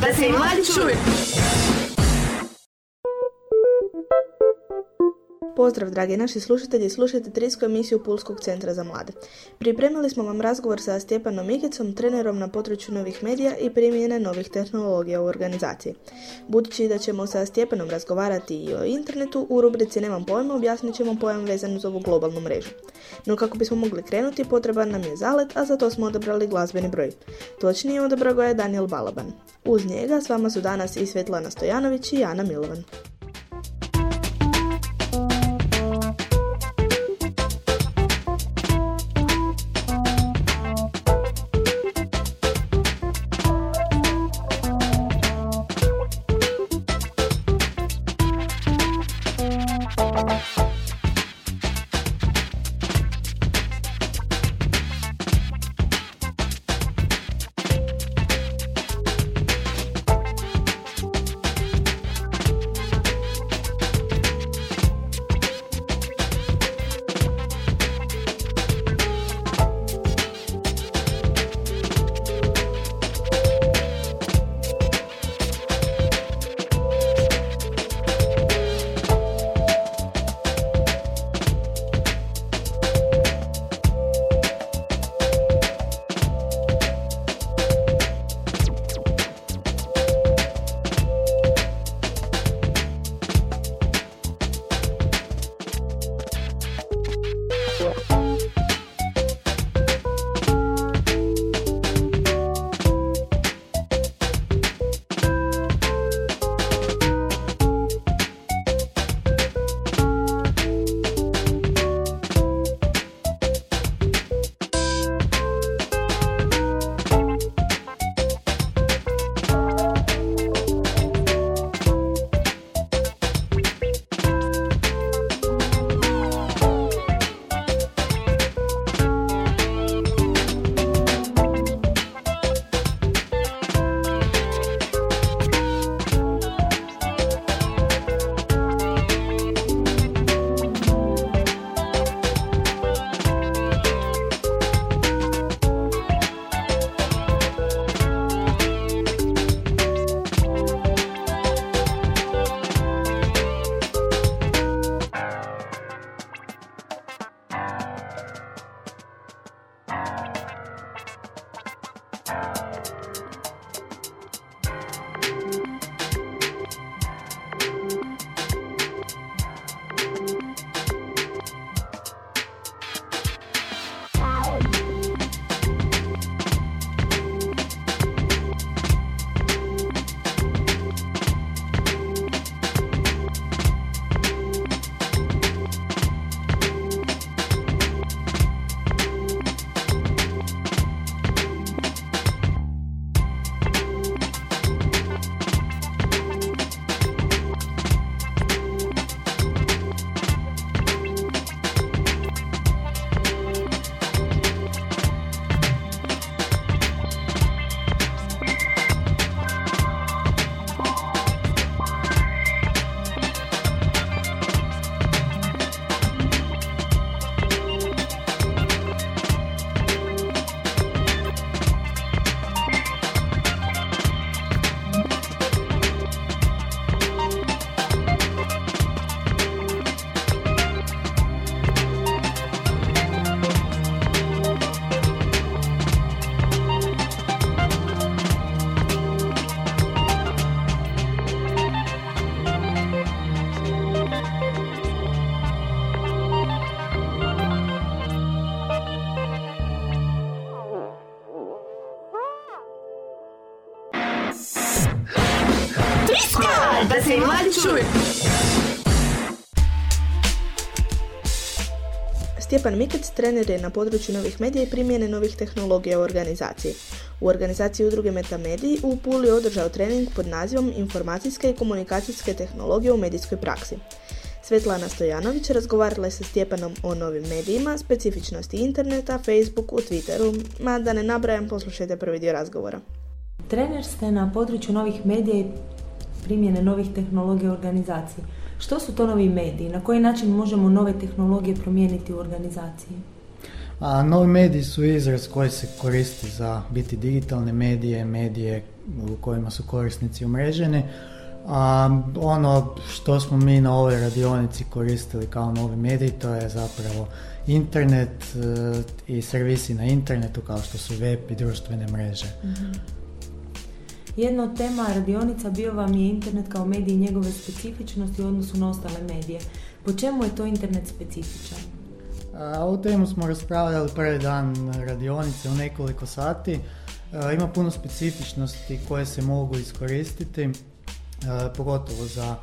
da se mladi čuju. Pozdrav dragi naši slušatelji, slušajte trisku emisiju Pulskog centra za mlade. Pripremili smo vam razgovor sa Stjepanom Mikicom, trenerom na području novih medija i primjene novih tehnologija u organizaciji. Budući da ćemo sa Stjepanom razgovarati i o internetu, u rubrici Nemam pojma objasnit ćemo pojam vezan uz ovu globalnu mrežu. No kako bismo mogli krenuti, potreban nam je zalet, a za to smo odabrali glazbeni broj. Točnije odabrao ga je Daniel Balaban. Uz njega s vama su danas i Svetlana Stojanović i Ana Milovan. Stjepan Mikec trener je na području novih medija i primjene novih tehnologija u organizaciji. U organizaciji udruge Metamediji u Puli je održao trening pod nazivom Informacijske i komunikacijske tehnologije u medijskoj praksi. Svetlana Stojanović razgovarala je sa Stjepanom o novim medijima, specifičnosti interneta, Facebooku, Twitteru, ma da ne nabrajam, poslušajte prvi dio razgovora. Trener ste na području novih medija i primjene novih tehnologija u organizaciji. Što su to novi mediji? Na koji način možemo nove tehnologije promijeniti u organizaciji? A novi mediji su izraz koji se koristi za biti digitalne medije, medije u kojima su korisnici umreženi. A ono što smo mi na ovoj radionici koristili kao novi mediji, to je zapravo internet e, i servisi na internetu kao što su web i društvene mreže. Mhm. Jedna od tema radionica bio vam je internet kao medij i njegove specifičnosti u odnosu na ostale medije. Po čemu je to internet specifičan? A, ovu temu smo raspravljali prvi dan radionice u nekoliko sati. ima puno specifičnosti koje se mogu iskoristiti, pogotovo za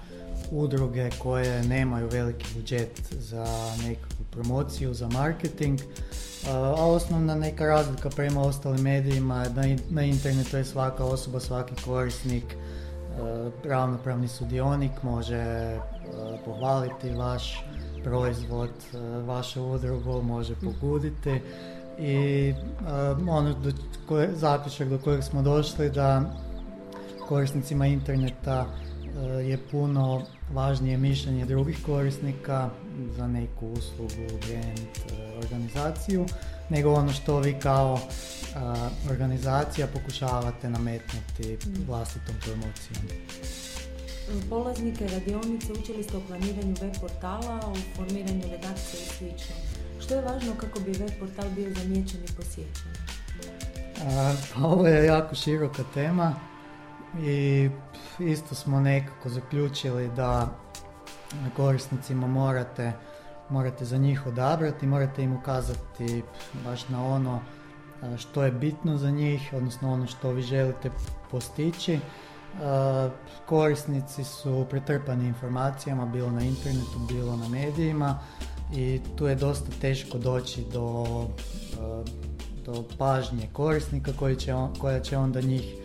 udruge koje nemaju veliki budžet za nekakvu promociju, za marketing. A osnovna neka razlika prema ostalim medijima je da na internetu je svaka osoba, svaki korisnik, ravnopravni sudionik može pohvaliti vaš proizvod, vašu udrugu, može poguditi i ono do koje, zaključak do kojeg smo došli da korisnicima interneta je puno važnije mišljenje drugih korisnika za neku uslugu, brand, organizaciju, nego ono što vi kao organizacija pokušavate nametnuti mm. vlastitom promocijom. Polaznike radionice učili ste o planiranju web portala, o formiranju redakcije i sl. Što je važno kako bi web portal bio zamijećen i posjećen? Pa ovo je jako široka tema i isto smo nekako zaključili da korisnicima morate, morate za njih odabrati, morate im ukazati baš na ono što je bitno za njih, odnosno ono što vi želite postići. Korisnici su pretrpani informacijama, bilo na internetu, bilo na medijima i tu je dosta teško doći do, do pažnje korisnika koji će, koja će onda njih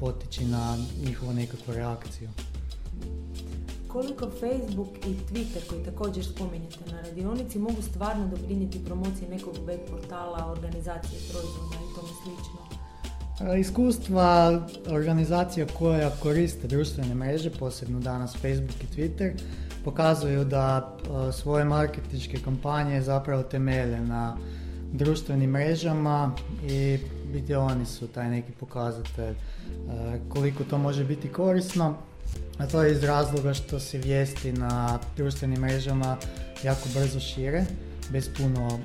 potići na njihovu nekakvu reakciju. Koliko Facebook i Twitter, koji također spominjete na radionici, mogu stvarno doprinijeti promociji nekog web portala, organizacije proizvoda i tome slično? Iskustva organizacija koja koriste društvene mreže, posebno danas Facebook i Twitter, pokazuju da svoje marketičke kampanje zapravo temelje na društvenim mrežama i biti oni su taj neki pokazatelj koliko to može biti korisno. A to je iz razloga što se vijesti na društvenim mrežama jako brzo šire, bez puno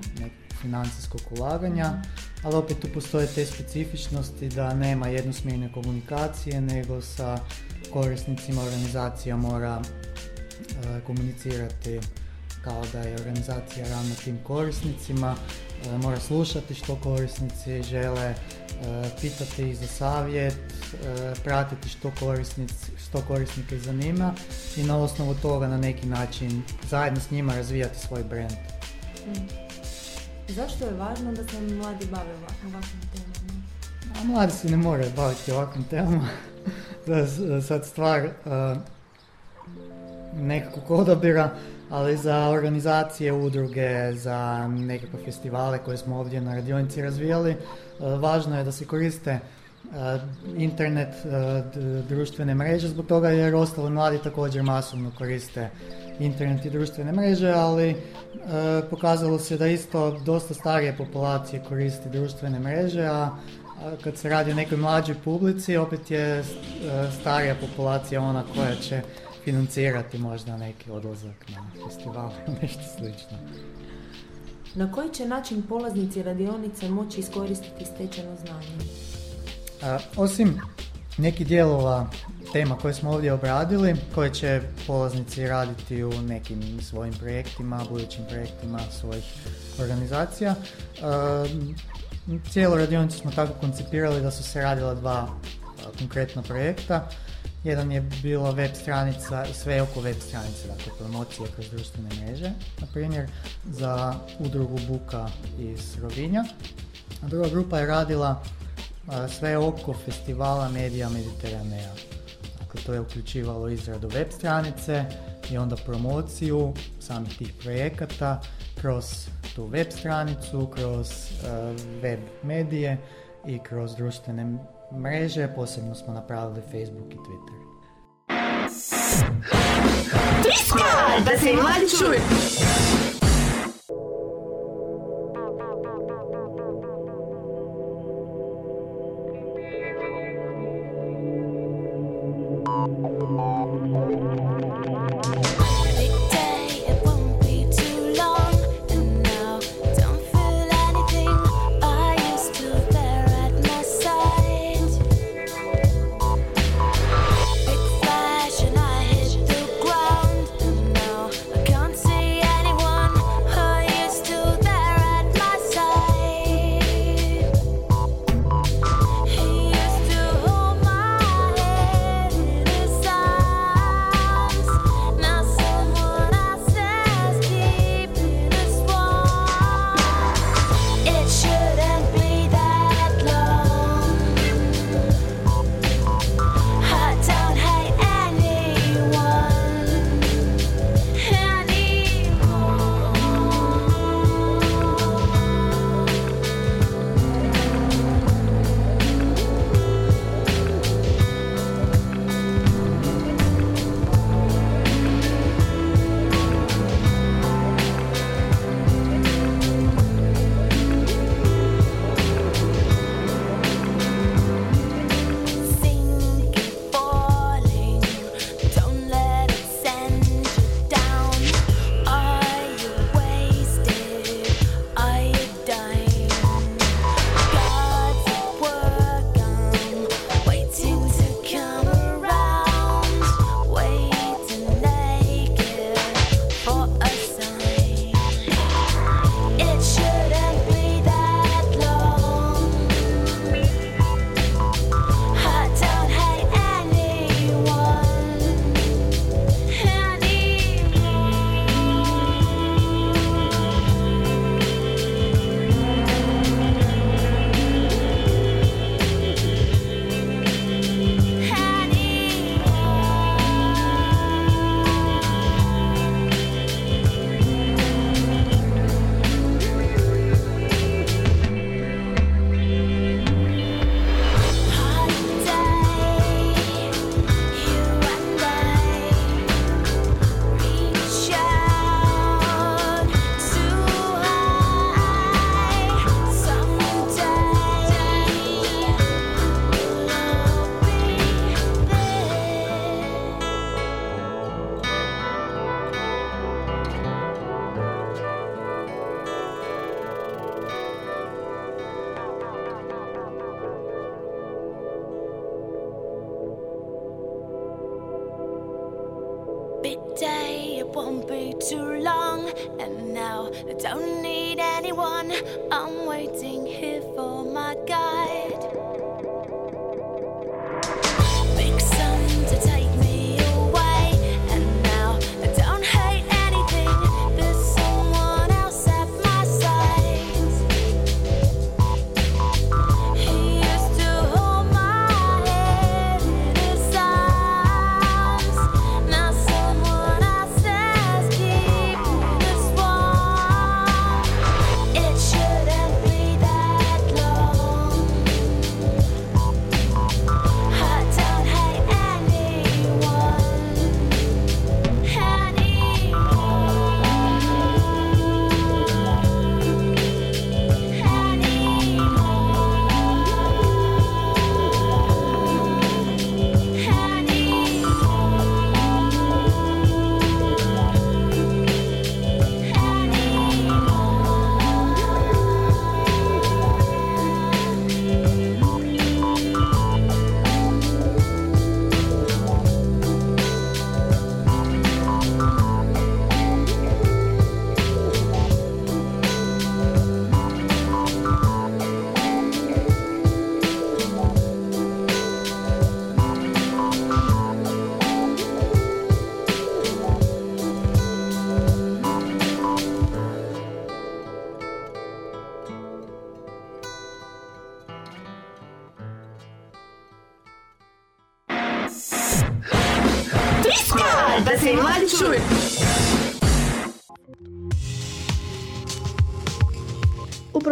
financijskog ulaganja, ali opet tu postoje te specifičnosti da nema jednosmjerne komunikacije, nego sa korisnicima organizacija mora komunicirati kao da je organizacija ravna tim korisnicima, e, mora slušati što korisnici žele, e, pitati ih za savjet, e, pratiti što, što korisnike zanima i na osnovu toga na neki način zajedno s njima razvijati svoj brand. Mm. Zašto je važno da se mladi bave ovakvim temama? A mladi se ne moraju baviti ovakvim temama. sad stvar nekakvog odabira, ali za organizacije, udruge, za nekakve festivale koje smo ovdje na radionici razvijali, e, važno je da se koriste e, internet, e, društvene mreže, zbog toga jer ostali mladi također masovno koriste internet i društvene mreže, ali pokazalo se da isto dosta starije populacije koristi društvene mreže, a kad se radi o nekoj mlađoj publici, opet je starija populacija ona koja će financirati možda neki odlazak na festival ili nešto slično. Na koji će način polaznici radionice moći iskoristiti stečeno znanje? osim nekih dijelova tema koje smo ovdje obradili, koje će polaznici raditi u nekim svojim projektima, budućim projektima svojih organizacija. cijelu radionicu smo tako koncipirali da su se radila dva konkretna projekta. Jedan je bila web stranica i sve oko web stranice, dakle promocije kroz društvene mreže, na primjer za udrugu Buka iz Rovinja. A druga grupa je radila sve oko festivala Medija Mediteranea. Dakle, to je uključivalo izradu web stranice i onda promociju samih tih projekata kroz tu web stranicu, kroz web medije i kroz društvene mreže, posebno smo napravili Facebook i Twitter. Da se mladi čuje.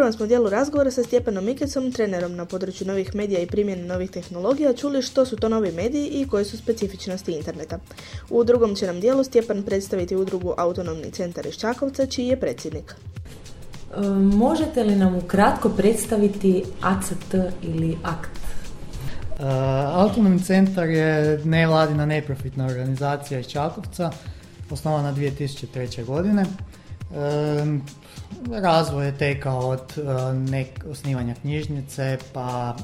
Prvom smo dijelu razgovora sa Stjepanom Mikecom, trenerom na području novih medija i primjene novih tehnologija, čuli što su to novi mediji i koje su specifičnosti interneta. U drugom će nam dijelu Stjepan predstaviti udrugu Autonomni centar iz Čakovca, čiji je predsjednik. E, možete li nam ukratko predstaviti ACT ili ACT? Autonomni centar je nevladina neprofitna organizacija iz Čakovca, osnovana 2003. godine. Razvoj je tekao od nek, osnivanja knjižnice pa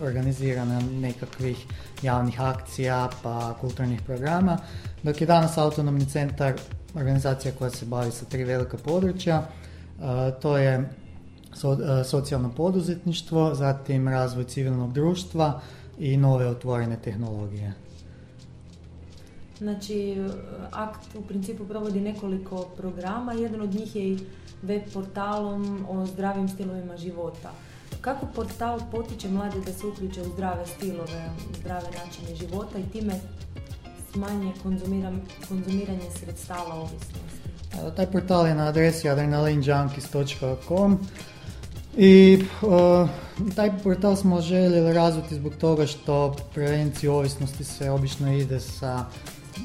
organizirana nekakvih javnih akcija pa kulturnih programa, dok je danas autonomni centar organizacija koja se bavi sa tri velika područja. To je socijalno poduzetništvo, zatim razvoj civilnog društva i nove otvorene tehnologije. Znači, akt u principu provodi nekoliko programa, jedan od njih je i web portalom o zdravim stilovima života. Kako portal potiče mlade da se uključe u zdrave stilove, zdrave načine života i time smanje konzumiranje sredstava ovisnosti? Taj portal je na adresi adrenalinjunkies.com i taj portal smo željeli razviti zbog toga što prevenciju ovisnosti se obično ide sa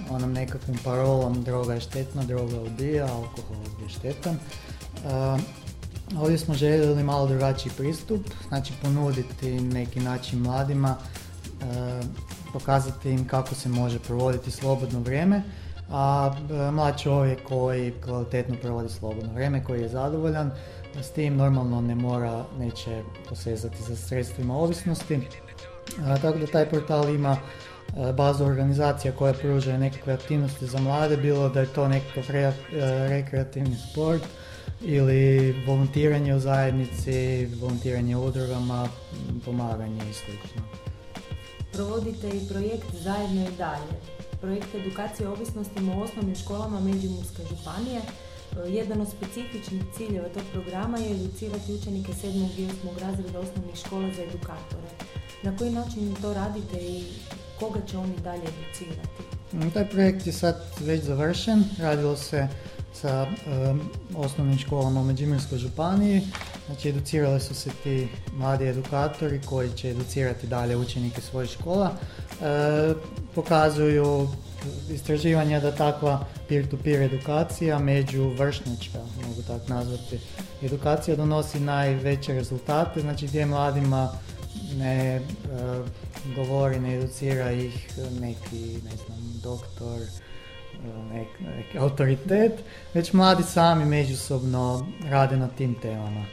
onom nekakvom parolom droga je štetna, droga ubija, alkohol je štetan. Ovdje smo željeli malo drugačiji pristup, znači ponuditi neki način mladima, e, pokazati im kako se može provoditi slobodno vrijeme, a e, mlad čovjek koji kvalitetno provodi slobodno vrijeme, koji je zadovoljan, s tim normalno ne mora, neće posezati za sredstvima ovisnosti. tako da taj portal ima bazu organizacija koja pruža nekakve aktivnosti za mlade, bilo da je to nekakav rekreativni sport, ili volontiranje u zajednici, volontiranje u udrugama, pomaganje i sl. Provodite i projekt Zajedno i dalje. Projekt edukacije ovisnostima u osnovnim školama Međimurske županije. Jedan od specifičnih ciljeva tog programa je educirati učenike 7. i 8. razreda osnovnih škola za edukatore. Na koji način to radite i koga će oni dalje educirati? Taj projekt je sad već završen. Radilo se sa osnovnim školama u Međimurskoj županiji. Znači, educirali su se ti mladi edukatori koji će educirati dalje učenike svojih škola. E, pokazuju istraživanja da takva peer-to-peer edukacija, međuvršnjačka, mogu tako nazvati, edukacija donosi najveće rezultate, znači gdje mladima ne e, govori, ne educira ih neki, ne znam, doktor, neki autoritet, već mladi sami međusobno rade na tim temama.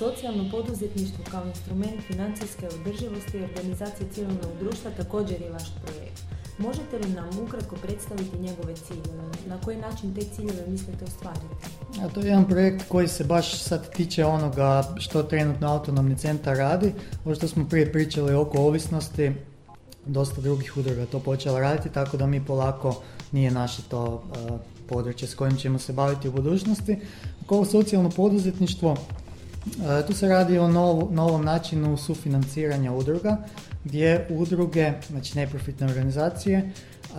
Socijalno poduzetništvo kao instrument financijske održivosti i organizacije civilnog društva također je vaš projekt. Možete li nam ukratko predstaviti njegove ciljeve? Na koji način te ciljeve mislite ostvariti? A to je jedan projekt koji se baš sad tiče onoga što trenutno autonomni centar radi. Ovo što smo prije pričali oko ovisnosti, dosta drugih udruga to počela raditi, tako da mi polako nije naše to uh, područje s kojim ćemo se baviti u budućnosti. Ovo socijalno poduzetništvo, tu se radi o novom načinu sufinanciranja udruga, gdje udruge, znači neprofitne organizacije, uh,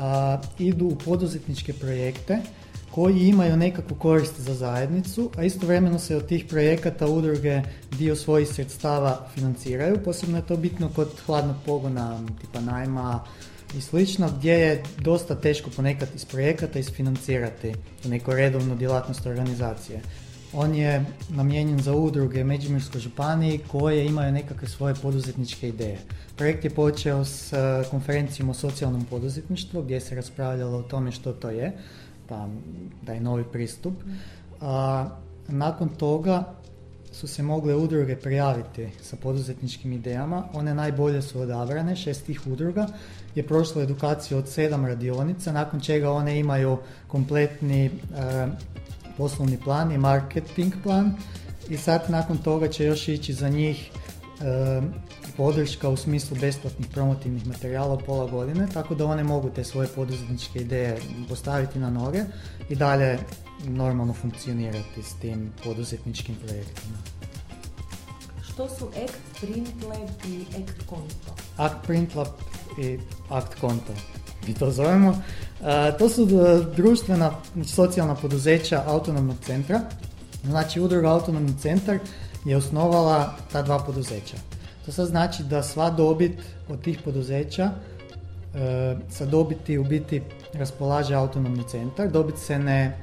idu u poduzetničke projekte koji imaju nekakvu korist za zajednicu, a istovremeno se od tih projekata udruge dio svojih sredstava financiraju. Posebno je to bitno kod hladnog pogona, tipa najma i slično, gdje je dosta teško ponekad iz projekata isfinancirati neko redovnu djelatnost organizacije. On je namijenjen za udruge Međimurskoj županiji koje imaju nekakve svoje poduzetničke ideje. Projekt je počeo s eh, konferencijom o socijalnom poduzetništvu gdje se raspravljalo o tome što to je taj novi pristup. A, nakon toga su se mogle udruge prijaviti sa poduzetničkim idejama. One najbolje su odabrane, šest tih udruga je prošlo edukaciju od sedam radionica, nakon čega one imaju kompletni e, poslovni plan i marketing plan i sad nakon toga će još ići za njih e, podrška u smislu besplatnih promotivnih materijala pola godine, tako da one mogu te svoje poduzetničke ideje postaviti na noge i dalje normalno funkcionirati s tim poduzetničkim projektima. Što su Act Printlab i Act Konto? Act Printlab i Act Konto mi to zovemo. E, to su društvena socijalna poduzeća autonomnog centra. Znači udruga autonomni centar je osnovala ta dva poduzeća. To sad znači da sva dobit od tih poduzeća e, sa dobiti u biti raspolaže autonomni centar. Dobit se ne,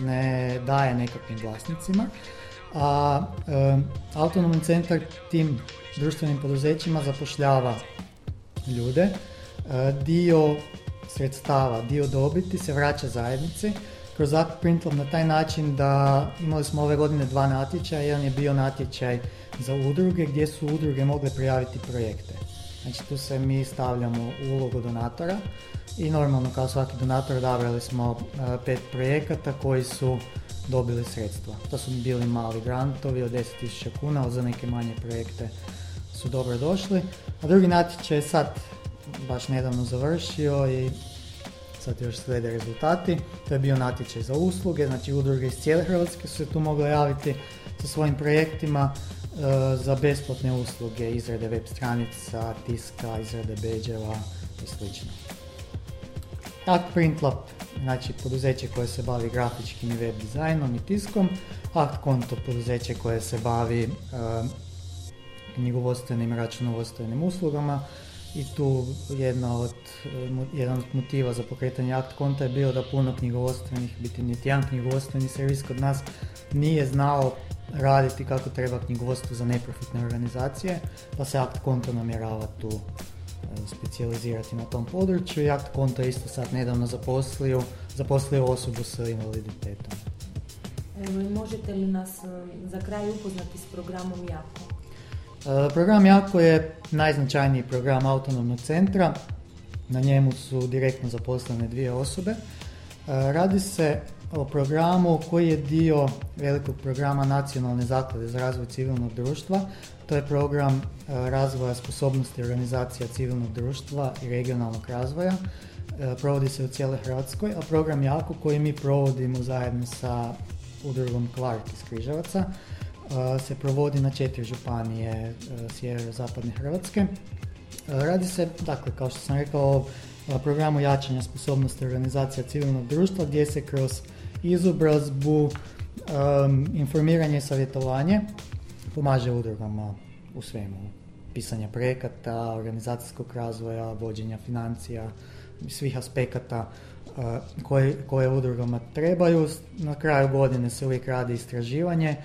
ne daje nekakvim vlasnicima. a e, autonomni centar tim društvenim poduzećima zapošljava ljude. E, dio sredstava, dio dobiti se vraća zajednici kroz Printlab na taj način da imali smo ove godine dva natječaja, jedan je bio natječaj za udruge gdje su udruge mogle prijaviti projekte. Znači tu se mi stavljamo u ulogu donatora i normalno kao svaki donator odabrali smo e, pet projekata koji su dobili sredstva. To su bili mali grantovi od 10.000 kuna, ali za neke manje projekte su dobro došli. A drugi natječaj je sad baš nedavno završio i sad još slijede rezultati. To je bio natječaj za usluge, znači udruge iz cijele Hrvatske su se tu mogle javiti sa svojim projektima e, za besplatne usluge, izrade web stranica, tiska, izrade beđeva i sl. Tak Printlab, znači poduzeće koje se bavi grafičkim i web dizajnom i tiskom, Act Konto poduzeće koje se bavi e, knjigovodstvenim i računovodstvenim uslugama, i tu jedna od, jedan od motiva za pokretanje akt konta je bio da puno knjigovodstvenih, biti niti jedan knjigovodstveni servis kod nas nije znao raditi kako treba knjigovodstvo za neprofitne organizacije, pa se akt konto namjerava tu e, specijalizirati na tom području i akt konto je isto sad nedavno zaposlio, zaposlio osobu s invaliditetom. Evo, možete li nas e, za kraj upoznati s programom Jako? E, program Jako je najznačajniji program autonomnog centra. Na njemu su direktno zaposlene dvije osobe. E, radi se o programu koji je dio velikog programa Nacionalne zaklade za razvoj civilnog društva. To je program e, razvoja sposobnosti organizacija civilnog društva i regionalnog razvoja. Provodi se u cijeloj Hrvatskoj, a program Jako koji mi provodimo zajedno sa udrugom Clark iz Križevaca se provodi na četiri županije sjevero-zapadne Hrvatske. Radi se, dakle, kao što sam rekao, o programu jačanja sposobnosti organizacija civilnog društva gdje se kroz izobrazbu, informiranje i savjetovanje pomaže udrugama u svemu. Pisanja projekata, organizacijskog razvoja, vođenja financija, svih aspekata koje, koje udrugama trebaju. Na kraju godine se uvijek radi istraživanje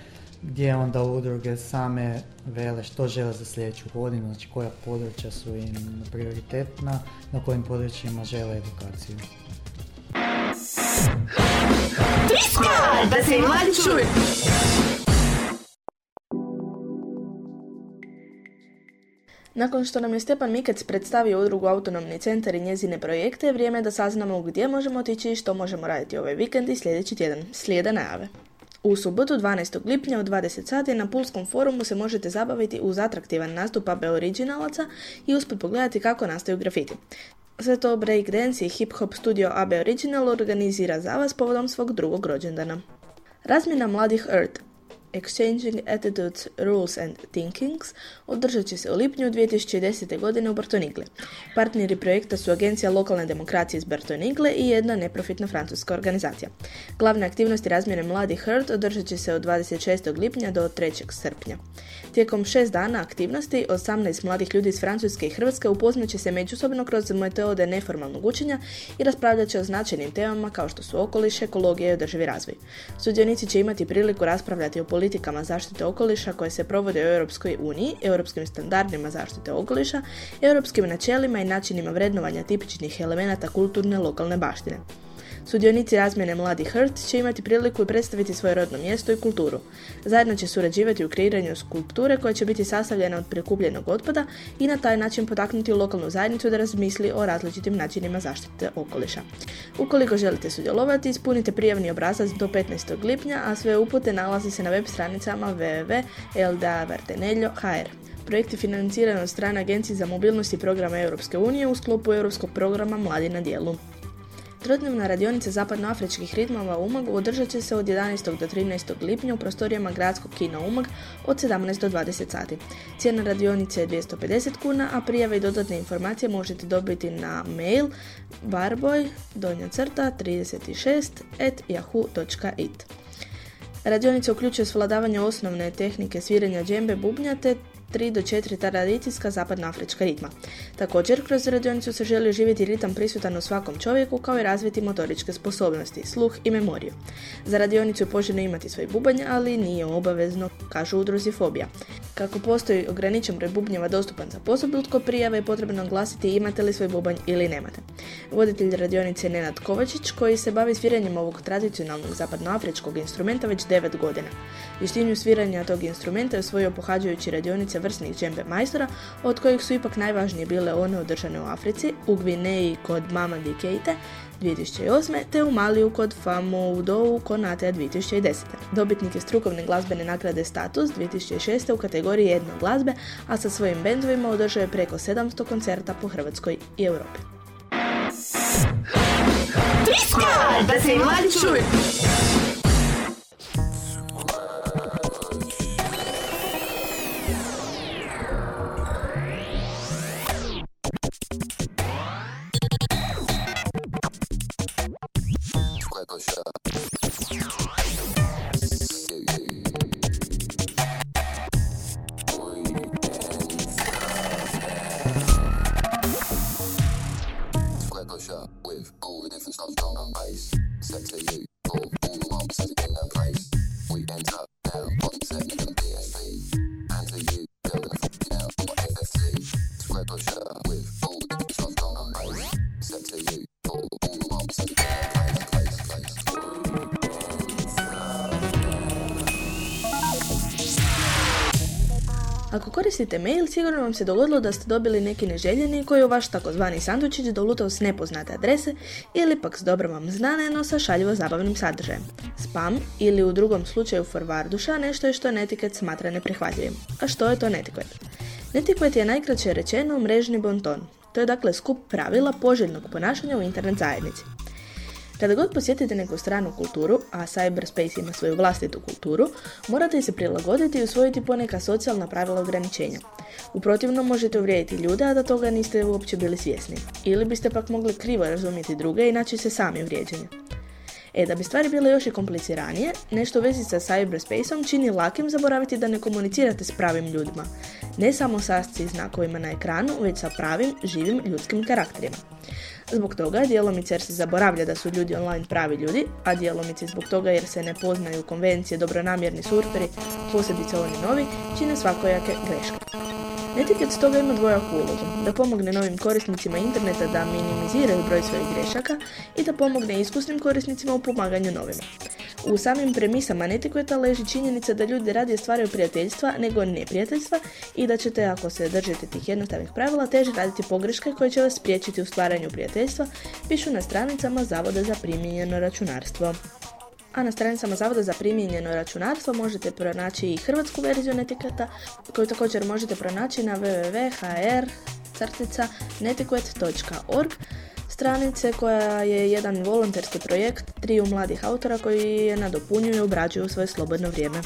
gdje onda udruge same vele što žele za sljedeću godinu, znači koja područja su im prioritetna, na kojim područjima žele edukaciju. Da se mladi čuju! Nakon što nam je Stepan Mikec predstavio udrugu Autonomni centar i njezine projekte, vrijeme je da saznamo gdje možemo otići i što možemo raditi ovaj vikend i sljedeći tjedan. Slijede najave. U subotu 12. lipnja u 20 sati na Pulskom forumu se možete zabaviti uz atraktivan nastup AB originalaca i usput pogledati kako nastaju grafiti. Sve to Breakdance i Hip Hop studio AB Original organizira za vas povodom svog drugog rođendana. Razmjena mladih Earth Exchanging Attitudes, Rules and Thinkings održat će se u lipnju 2010. godine u Bartonigle. Partneri projekta su Agencija lokalne demokracije iz Bartonigle i jedna neprofitna francuska organizacija. Glavne aktivnosti razmjene mladih HERT održat će se od 26. lipnja do 3. srpnja. Tijekom šest dana aktivnosti 18 mladih ljudi iz Francuske i Hrvatske upoznat će se međusobno kroz metode neformalnog učenja i raspravljat će o značajnim temama kao što su okoliš, ekologija i održivi razvoj. Sudionici će imati priliku raspravljati o politikama zaštite okoliša koje se provode u Europskoj uniji, europskim standardima zaštite okoliša, europskim načelima i načinima vrednovanja tipičnih elemenata kulturne lokalne baštine. Sudionici razmjene Mladi Hrt će imati priliku predstaviti svoje rodno mjesto i kulturu. Zajedno će surađivati u kreiranju skulpture koja će biti sastavljena od prikupljenog otpada i na taj način potaknuti lokalnu zajednicu da razmisli o različitim načinima zaštite okoliša. Ukoliko želite sudjelovati, ispunite prijavni obrazac do 15. lipnja, a sve upute nalaze se na web stranicama www.ldavarteneljo.hr. Projekt je financiran od strane Agencije za mobilnost i programa Europske unije u sklopu Europskog programa Mladi na dijelu. Trodnevna radionica zapadnoafričkih ritmova Umag održat će se od 11. do 13. lipnja u prostorijama gradskog kina Umag od 17. do 20 sati. Cijena radionice je 250 kuna, a prijave i dodatne informacije možete dobiti na mail barboj donja crta 36 at yahoo.it. Radionica uključuje svladavanje osnovne tehnike sviranja džembe bubnja te 3 do 4 tradicijska zapadnoafrička ritma. Također, kroz radionicu se želi živjeti ritam prisutan u svakom čovjeku kao i razviti motoričke sposobnosti, sluh i memoriju. Za radionicu je poželjno imati svoj bubanj, ali nije obavezno, kažu udruzi Fobija. Kako postoji ograničen broj bubnjeva dostupan za posobljutko prijave je potrebno glasiti imate li svoj bubanj ili nemate. Voditelj radionice je Nenad Kovačić koji se bavi sviranjem ovog tradicionalnog zapadnoafričkog instrumenta već 9 godina. Vještinju sviranja tog instrumenta je osvojio pohađajući radionice vrsnih džembe majstora, od kojih su ipak najvažnije bile one održane u Africi, u Gvineji kod Mamadi Keite 2008. te u Maliju kod Famo Udovu Konatea 2010. Dobitnik je strukovne glazbene nagrade Status 2006. u kategoriji jednog glazbe, a sa svojim bendovima održao je preko 700 koncerta po Hrvatskoj i Europi. Da se mladi čuju. Koristite mail, sigurno vam se dogodilo da ste dobili neki neželjeni koji je vaš takozvani sandučić dolutao s nepoznate adrese ili pak s dobro vam znane, no sa šaljivo zabavnim sadržajem. Spam ili u drugom slučaju forwarduša nešto je što netiket smatra neprihvatljivim. A što je to netiket? Netiket je najkraće rečeno mrežni bonton. To je dakle skup pravila poželjnog ponašanja u internet zajednici. Kada god posjetite neku stranu kulturu, a Cyberspace ima svoju vlastitu kulturu, morate se prilagoditi i usvojiti poneka socijalna pravila ograničenja. U protivnom možete uvrijediti ljude, a da toga niste uopće bili svjesni. Ili biste pak mogli krivo razumjeti druge i naći se sami uvrijeđeni. E, da bi stvari bile još i kompliciranije, nešto u vezi sa cyberspaceom čini lakim zaboraviti da ne komunicirate s pravim ljudima. Ne samo sa znakovima na ekranu, već sa pravim, živim ljudskim karakterima. Zbog toga, djelomice jer se zaboravlja da su ljudi online pravi ljudi, a djelomice zbog toga jer se ne poznaju konvencije dobronamjerni surferi, posebice oni novi, čine svakojake greške. Netiket stoga ima dvojaku ulogu, da pomogne novim korisnicima interneta da minimiziraju broj svojih grešaka i da pomogne iskusnim korisnicima u pomaganju novima. U samim premisama netikveta leži činjenica da ljudi radije stvaraju prijateljstva nego neprijateljstva i da ćete, ako se držite tih jednostavnih pravila, teže raditi pogreške koje će vas spriječiti u stvaranju prijateljstva, pišu na stranicama Zavoda za primijenjeno računarstvo. A na stranicama Zavoda za primijenjeno računarstvo možete pronaći i hrvatsku verziju netiketa koju također možete pronaći na www.hr-netiquet.org stranice koja je jedan volonterski projekt triju mladih autora koji je nadopunjuju i obrađuju svoje slobodno vrijeme.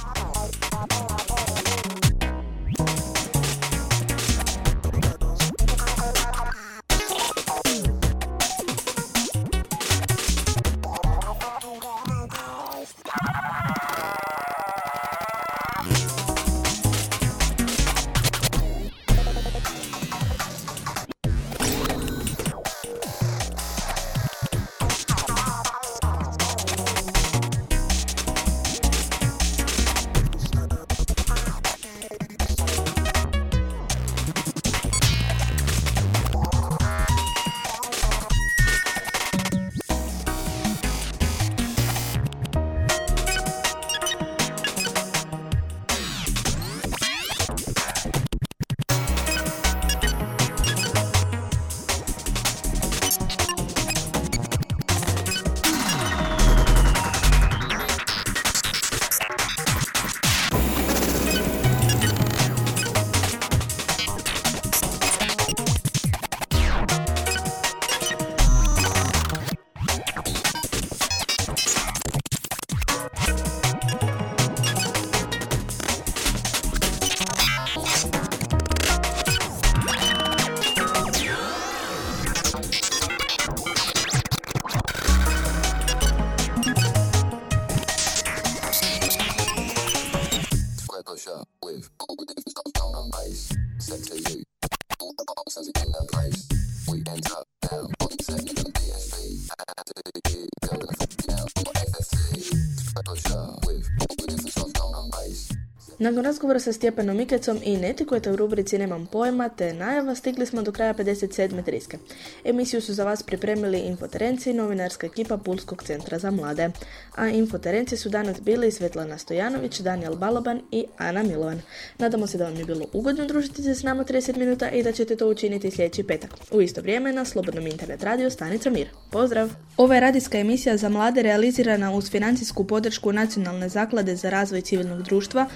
Nakon razgovora sa Stjepanom Mikecom i Netikojte u rubrici Nemam pojma te najava stigli smo do kraja 57. triske. Emisiju su za vas pripremili Infoterenci novinarska ekipa Pulskog centra za mlade. A Infoterenci su danas bili Svetlana Stojanović, Daniel Baloban i Ana Milovan. Nadamo se da vam je bilo ugodno družiti se s nama 30 minuta i da ćete to učiniti sljedeći petak. U isto vrijeme na Slobodnom internet radio Stanica Mir. Pozdrav! Ova je radijska emisija za mlade realizirana uz financijsku podršku Nacionalne zaklade za razvoj civilnog društva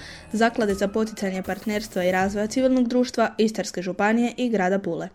Zaklade za poticanje partnerstva i razvoja civilnog društva Istarske županije i grada Pule.